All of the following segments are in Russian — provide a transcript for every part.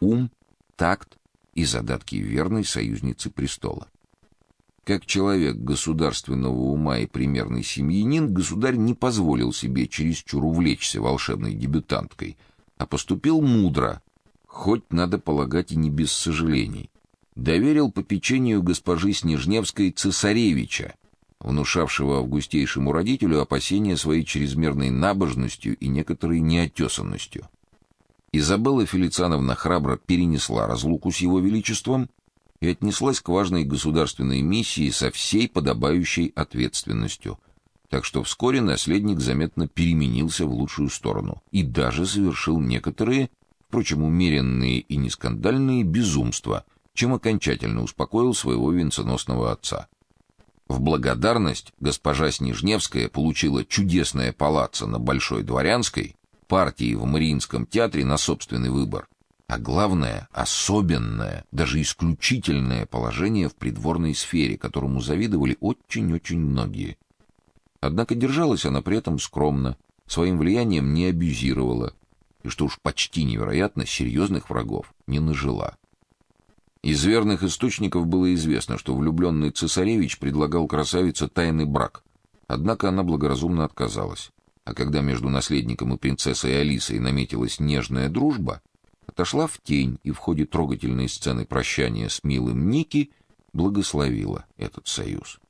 ум, такт и задатки верной союзницы престола. Как человек государственного ума и примерный семьянин, государь не позволил себе чересчур увлечься волшебной дебютанткой, а поступил мудро, хоть надо полагать и не без сожалений. Доверил попечению госпожи Снежневской цесаревича, внушавшего августейшему родителю опасения своей чрезмерной набожностью и некоторой неотесанностью. Изабелла Фелициановна храбро перенесла разлуку с его величеством и отнеслась к важной государственной миссии со всей подобающей ответственностью. Так что вскоре наследник заметно переменился в лучшую сторону и даже совершил некоторые, впрочем, умеренные и нескандальные безумства, чем окончательно успокоил своего венценосного отца. В благодарность госпожа Снежневская получила чудесное палаццо на Большой Дворянской, партии в Мариинском театре на собственный выбор а главное, особенное, даже исключительное положение в придворной сфере, которому завидовали очень-очень многие. Однако держалась она при этом скромно, своим влиянием не абьюзировала, и что уж почти невероятно, серьезных врагов не нажила. Из верных источников было известно, что влюбленный цесаревич предлагал красавице тайный брак. Однако она благоразумно отказалась. А когда между наследником и принцессой Алисой наметилась нежная дружба, отошла в тень и в ходе трогательной сцены прощания с милым Ники благословила этот союз.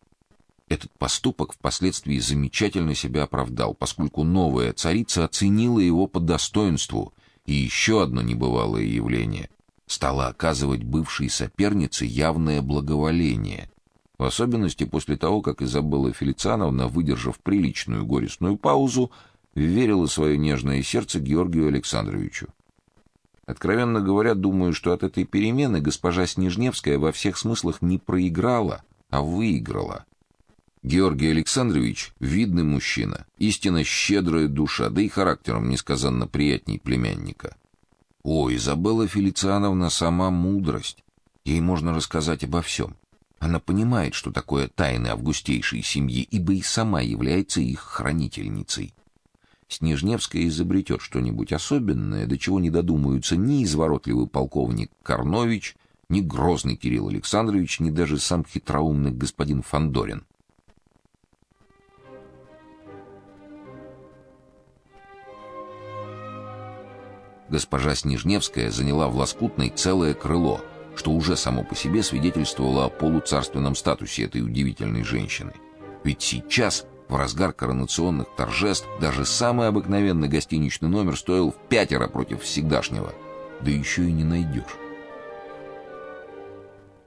Этот поступок впоследствии замечательно себя оправдал, поскольку новая царица оценила его по достоинству, и еще одно небывалое явление стало оказывать бывшей сопернице явное благоволение, в особенности после того, как Изабелла Фелициановна, выдержав приличную горестную паузу, верила свое нежное сердце Георгию Александровичу. Откровенно говоря, думаю, что от этой перемены госпожа Снежневская во всех смыслах не проиграла, а выиграла. Георгий Александрович видный мужчина, истинно щедрая душа, да и характером несказанно приятней племянника. О, Изабелла Фелициановна сама мудрость. Ей можно рассказать обо всем. Она понимает, что такое тайны августейшей семьи, ибо и сама является их хранительницей. Снежневская изобретет что-нибудь особенное, до чего не додумаются ни изворотливый полковник Карнович, ни грозный Кирилл Александрович, ни даже сам хитроумный господин Фандорин. Госпожа Снежневская заняла в Лоскутной целое крыло, что уже само по себе свидетельствовало о полуцарственном статусе этой удивительной женщины. Ведь сейчас в разгар коронационных торжеств даже самый обыкновенный гостиничный номер стоил в пятеро против всегдашнего. Да еще и не найдешь.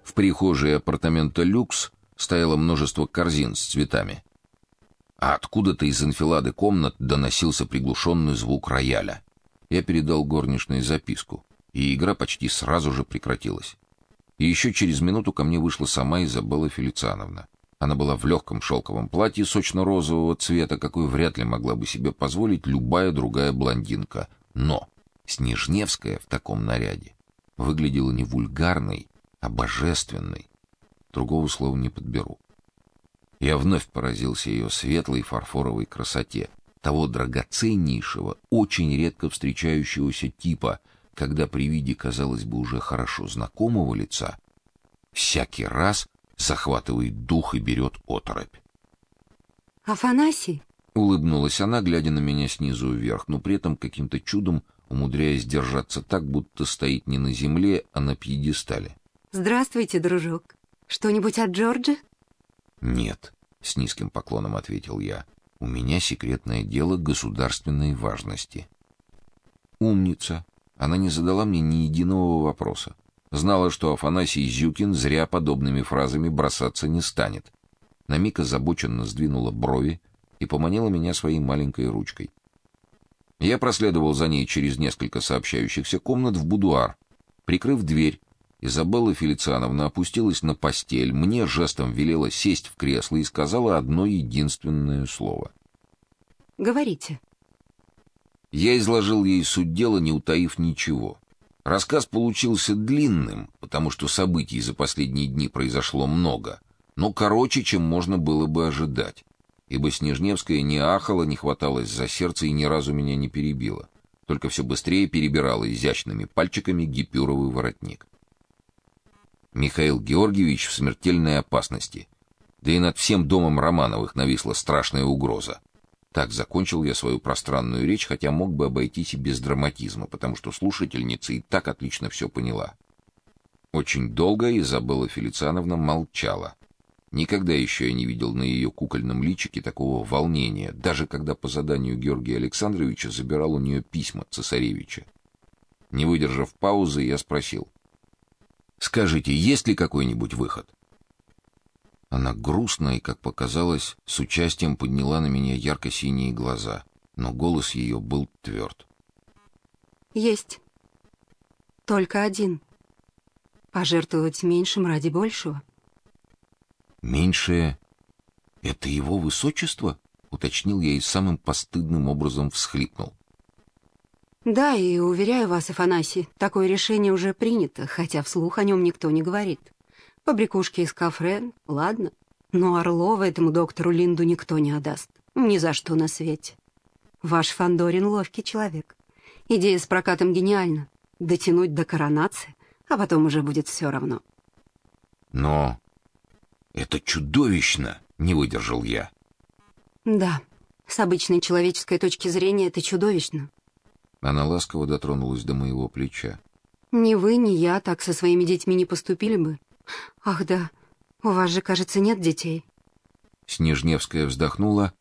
В прихожей апартамента «Люкс» стояло множество корзин с цветами. А откуда-то из анфилады комнат доносился приглушенный звук рояля. Я передал горничной записку, и игра почти сразу же прекратилась. И еще через минуту ко мне вышла сама Изабелла Фелициановна. Она была в легком шелковом платье сочно-розового цвета, какой вряд ли могла бы себе позволить любая другая блондинка. Но Снежневская в таком наряде выглядела не вульгарной, а божественной. Другого слова не подберу. Я вновь поразился ее светлой фарфоровой красоте, того драгоценнейшего, очень редко встречающегося типа, когда при виде, казалось бы, уже хорошо знакомого лица, всякий раз захватывает дух и берет оторопь. Афанасий улыбнулась она, глядя на меня снизу вверх, но при этом каким-то чудом умудряясь держаться так, будто стоит не на земле, а на пьедестале. Здравствуйте, дружок. Что-нибудь от Джорджа? Нет, с низким поклоном ответил я. У меня секретное дело государственной важности. Умница. Она не задала мне ни единого вопроса. Знала, что Афанасий Зюкин зря подобными фразами бросаться не станет. На миг озабоченно сдвинула брови и поманила меня своей маленькой ручкой. Я проследовал за ней через несколько сообщающихся комнат в будуар. Прикрыв дверь, Изабелла Фелициановна опустилась на постель, мне жестом велела сесть в кресло и сказала одно единственное слово. Говорите. Я изложил ей суть дела, не утаив ничего. Рассказ получился длинным, потому что событий за последние дни произошло много, но короче, чем можно было бы ожидать, ибо Снежневская не ахала, не хваталась за сердце и ни разу меня не перебила. только все быстрее перебирала изящными пальчиками гипюровый воротник. Михаил Георгиевич в смертельной опасности. Да и над всем домом Романовых нависла страшная угроза. Так закончил я свою пространную речь, хотя мог бы обойтись и без драматизма, потому что слушательница и так отлично все поняла. Очень долго Изабелла Фелициановна молчала. Никогда еще я не видел на ее кукольном личике такого волнения, даже когда по заданию Георгия Александровича забирал у нее письма цесаревича. Не выдержав паузы, я спросил: "Скажите, есть ли какой-нибудь выход?" Она грустно и, как показалось, с участием подняла на меня ярко-синие глаза, но голос ее был тверд. Есть. Только один. Пожертвовать меньшим ради большего. Меньшее — это его высочество? Уточнил я и самым постыдным образом всхлипнул. Да, и уверяю вас, Афанасий, такое решение уже принято, хотя вслух о нем никто не говорит. Побрякушки из кафе, ладно. Но Орлова этому доктору Линду никто не отдаст. Ни за что на свете. Ваш Фандорин ловкий человек. Идея с прокатом гениальна. Дотянуть до коронации, а потом уже будет все равно. Но это чудовищно, не выдержал я. Да, с обычной человеческой точки зрения это чудовищно. Она ласково дотронулась до моего плеча. Ни вы, ни я так со своими детьми не поступили бы. Ах да, у вас же, кажется, нет детей. Снежневская вздохнула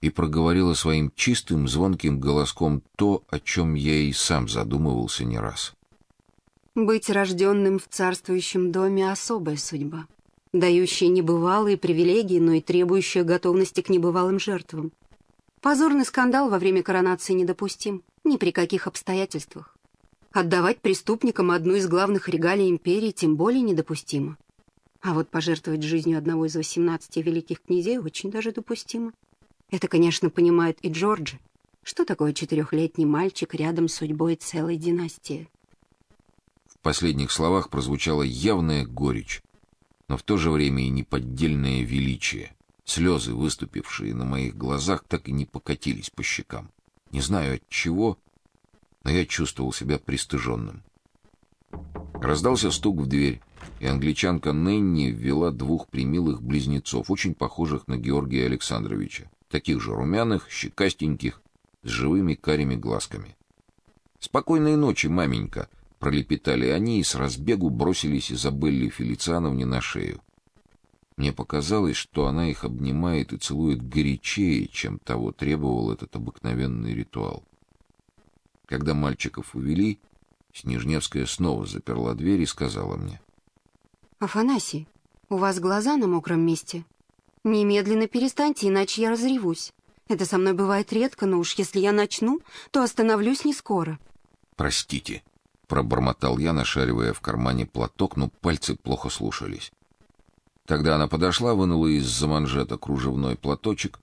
и проговорила своим чистым, звонким голоском то, о чем я и сам задумывался не раз. Быть рожденным в царствующем доме особая судьба, дающая небывалые привилегии, но и требующая готовности к небывалым жертвам. Позорный скандал во время коронации недопустим ни при каких обстоятельствах. Отдавать преступникам одну из главных регалий империи тем более недопустимо. А вот пожертвовать жизнью одного из восемнадцати великих князей очень даже допустимо. Это, конечно, понимает и Джорджи. Что такое четырехлетний мальчик рядом с судьбой целой династии? В последних словах прозвучала явная горечь, но в то же время и неподдельное величие. Слезы, выступившие на моих глазах, так и не покатились по щекам. Не знаю от чего, но я чувствовал себя пристыженным. Раздался стук в дверь, и англичанка Ненни ввела двух примилых близнецов, очень похожих на Георгия Александровича, таких же румяных, щекастеньких, с живыми карими глазками. «Спокойной ночи, маменька!» — пролепетали они и с разбегу бросились Изабелле Фелициановне на шею. Мне показалось, что она их обнимает и целует горячее, чем того требовал этот обыкновенный ритуал. Когда мальчиков увели, Снежневская снова заперла дверь и сказала мне: "Афанасий, у вас глаза на мокром месте. Немедленно перестаньте, иначе я разревусь. Это со мной бывает редко, но уж если я начну, то остановлюсь не скоро. Простите, пробормотал я, нашаривая в кармане платок, но пальцы плохо слушались. Тогда она подошла, вынула из-за манжета кружевной платочек,